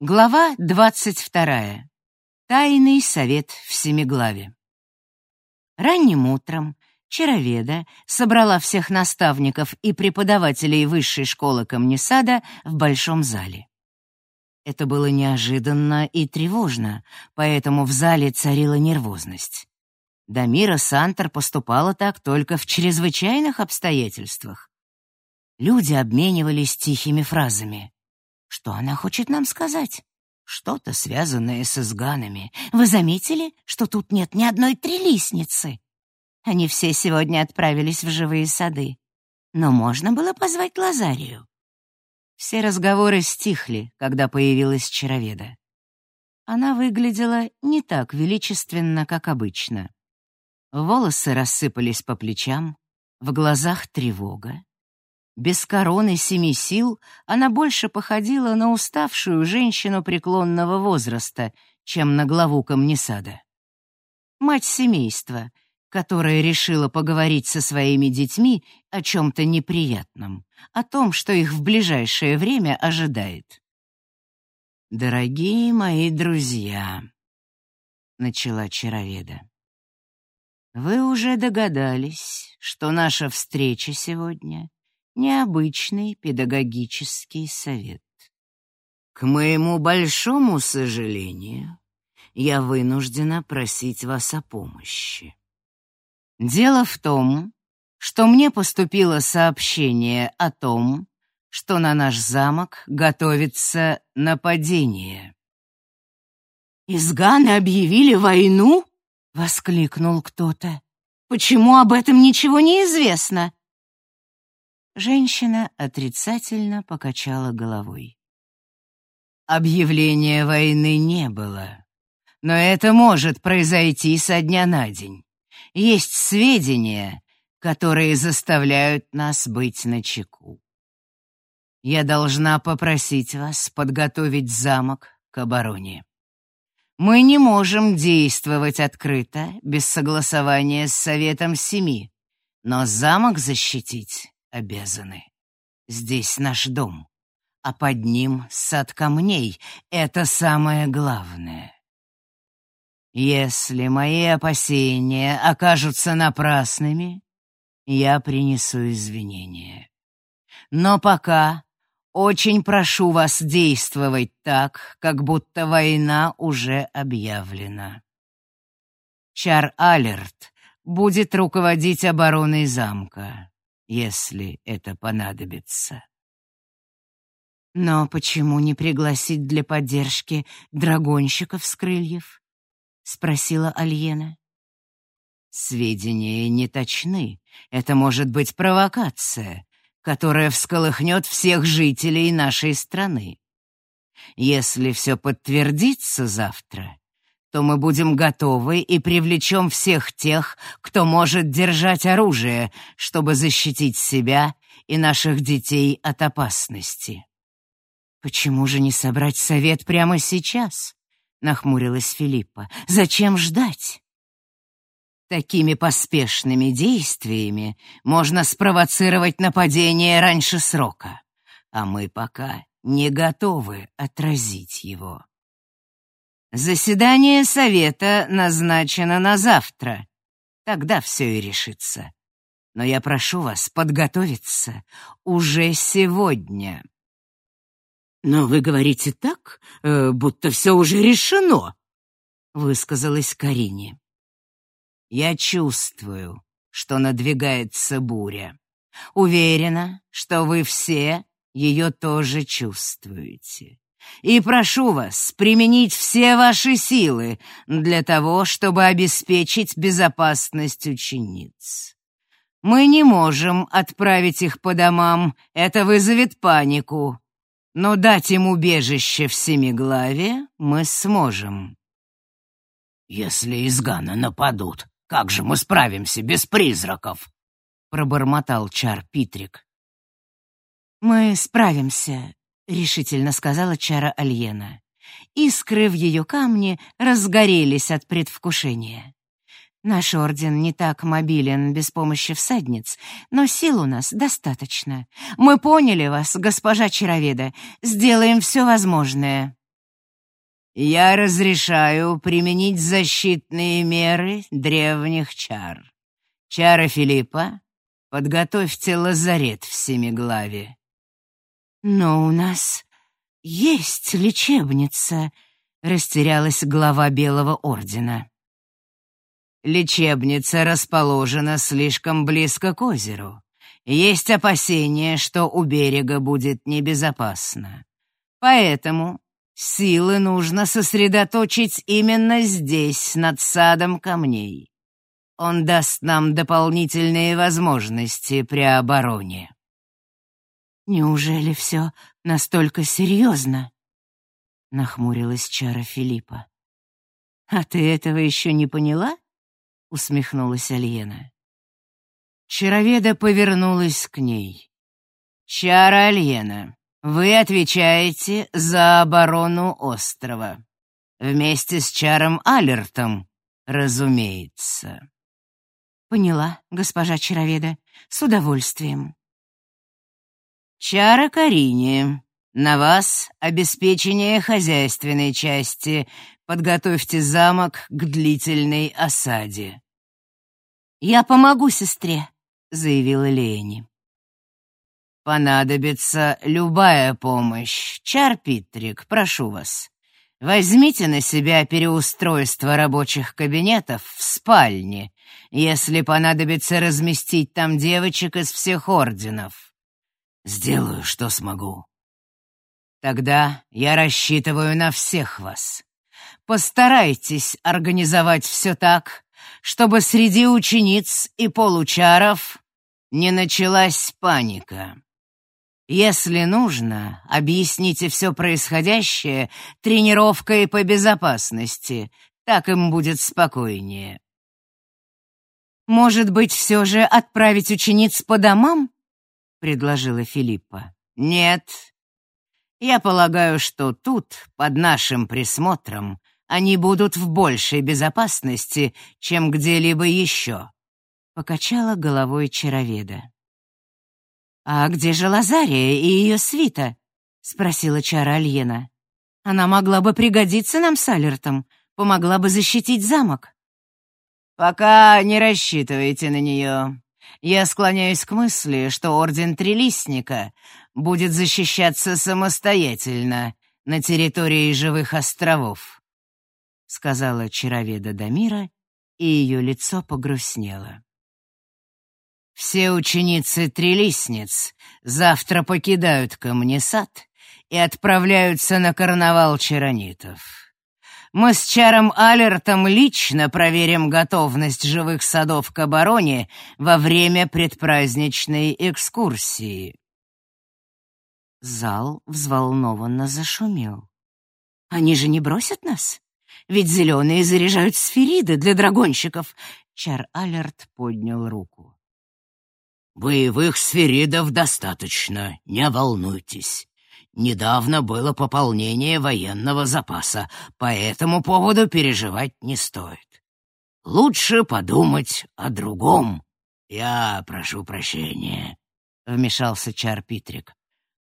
Глава двадцать вторая. Тайный совет в Семиглаве. Ранним утром Чароведа собрала всех наставников и преподавателей высшей школы Камнесада в большом зале. Это было неожиданно и тревожно, поэтому в зале царила нервозность. Дамира Сантер поступала так только в чрезвычайных обстоятельствах. Люди обменивались тихими фразами. Что она хочет нам сказать? Что-то связанное с изганами. Вы заметили, что тут нет ни одной трилистницы? Они все сегодня отправились в живые сады. Но можно было позвать Лазарию. Все разговоры стихли, когда появилась Чароведа. Она выглядела не так величественно, как обычно. Волосы рассыпались по плечам, в глазах тревога. Без короны семи сил она больше походила на уставшую женщину преклонного возраста, чем на главу камнесада. Мать семейства, которая решила поговорить со своими детьми о чем-то неприятном, о том, что их в ближайшее время ожидает. «Дорогие мои друзья», — начала Чароведа, — «вы уже догадались, что наша встреча сегодня — необычный педагогический совет. К моему большому сожалению, я вынуждена просить вас о помощи. Дело в том, что мне поступило сообщение о том, что на наш замок готовится нападение. «Изганы объявили войну?» — воскликнул кто-то. «Почему об этом ничего не известно?» Женщина отрицательно покачала головой. Объявления войны не было. Но это может произойти со дня на день. Есть сведения, которые заставляют нас быть начеку. Я должна попросить вас подготовить замок к обороне. Мы не можем действовать открыто, без согласования с Советом Семи, но замок защитить обязаны. Здесь наш дом, а под ним сад камней — это самое главное. Если мои опасения окажутся напрасными, я принесу извинения. Но пока очень прошу вас действовать так, как будто война уже объявлена. Чар Алерт будет руководить обороной замка если это понадобится. Но почему не пригласить для поддержки драгонщиков с крыльев? спросила Альена. Сведения не точны. Это может быть провокация, которая всколыхнет всех жителей нашей страны. Если все подтвердится завтра, то мы будем готовы и привлечем всех тех, кто может держать оружие, чтобы защитить себя и наших детей от опасности. Почему же не собрать совет прямо сейчас? нахмурилась Филиппа. Зачем ждать? Такими поспешными действиями можно спровоцировать нападение раньше срока, а мы пока не готовы отразить его. Заседание совета назначено на завтра. Тогда все и решится. Но я прошу вас подготовиться уже сегодня. Но вы говорите так, э, будто все уже решено, высказалась Карине. Я чувствую, что надвигается буря. Уверена, что вы все ее тоже чувствуете и прошу вас применить все ваши силы для того, чтобы обеспечить безопасность учениц. Мы не можем отправить их по домам, это вызовет панику, но дать им убежище в Семиглаве мы сможем. Если из Гана нападут, как же мы справимся без призраков? пробормотал Чар Питрик. Мы справимся, — решительно сказала Чара Альена. Искры в ее камне разгорелись от предвкушения. Наш орден не так мобилен без помощи всадниц, но сил у нас достаточно. Мы поняли вас, госпожа Чароведа, сделаем все возможное. я разрешаю применить защитные меры древних чар. Чара Филиппа, подготовьте лазарет в Семиглаве. Но у нас есть лечебница, растерялась глава Белого Ордена. Лечебница расположена слишком близко к озеру. Есть опасения, что у берега будет небезопасно. Поэтому Силы нужно сосредоточить именно здесь, над садом камней. Он даст нам дополнительные возможности при обороне. Неужели все настолько серьезно? Нахмурилась чара Филиппа. А ты этого еще не поняла? Усмехнулась Альена. Чароведа повернулась к ней. Чара Альена, вы отвечаете за оборону острова. Вместе с Чаром Алертом, разумеется. Поняла, госпожа Чароведа, с удовольствием. Чара Карине, на вас обеспечение хозяйственной части. Подготовьте замок к длительной осаде. Я помогу сестре, заявила Лени. Понадобится любая помощь. Чарпитрик, прошу вас. Возьмите на себя переустройство рабочих кабинетов в спальне, если понадобится разместить там девочек из всех орденов. Сделаю, что смогу. Тогда я рассчитываю на всех вас. Постарайтесь организовать все так, чтобы среди учениц и получаров не началась паника. Если нужно, объясните все происходящее тренировкой по безопасности. Так им будет спокойнее. «Может быть, все же отправить учениц по домам?» — предложила Филиппа. «Нет. Я полагаю, что тут, под нашим присмотром, они будут в большей безопасности, чем где-либо еще», — покачала головой чароведа. «А где же Лазария и ее свита?» — спросила Чара. «Она могла бы пригодиться нам с Алертом, помогла бы защитить замок». «Пока не рассчитывайте на нее. Я склоняюсь к мысли, что Орден Трилистника будет защищаться самостоятельно на территории Живых островов», — сказала чароведа Дамира, и ее лицо погрустнело. Все ученицы Трелисниц завтра покидают Камнесад и отправляются на карнавал чаронитов. Мы с Чаром Алертом лично проверим готовность живых садов к обороне во время предпраздничной экскурсии. Зал взволнованно зашумел. «Они же не бросят нас? Ведь зеленые заряжают сфериды для драгонщиков!» Чар Алерт поднял руку. Боевых сферидов достаточно, не волнуйтесь. Недавно было пополнение военного запаса, по этому поводу переживать не стоит. Лучше подумать о другом. Я прошу прощения, — вмешался Чар Питрик.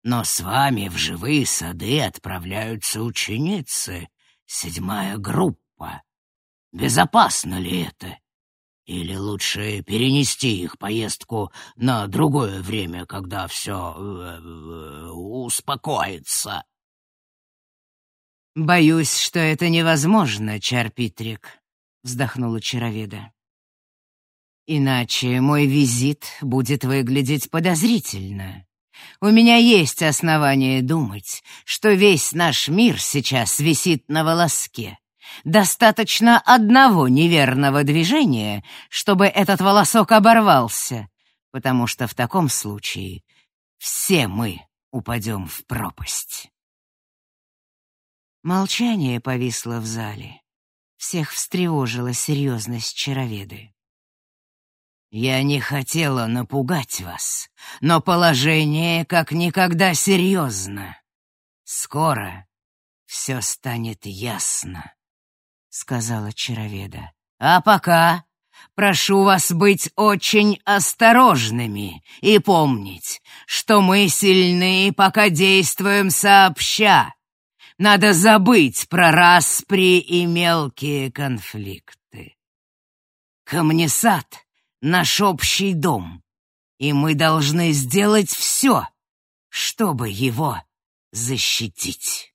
Но с вами в живые сады отправляются ученицы, седьмая группа. Безопасно ли это? Или лучше перенести их поездку на другое время, когда все э, э, успокоится? «Боюсь, что это невозможно, Чарпитрик», — вздохнула Чароведа. «Иначе мой визит будет выглядеть подозрительно. У меня есть основания думать, что весь наш мир сейчас висит на волоске. Достаточно одного неверного движения, чтобы этот волосок оборвался, потому что в таком случае все мы упадем в пропасть. Молчание повисло в зале. Всех встревожила серьезность чароведы. «Я не хотела напугать вас, но положение как никогда серьезно. Скоро все станет ясно» сказала Чароведа. А пока прошу вас быть очень осторожными и помнить, что мы сильны, пока действуем сообща. Надо забыть про распри и мелкие конфликты. Камнесад — наш общий дом, и мы должны сделать все, чтобы его защитить.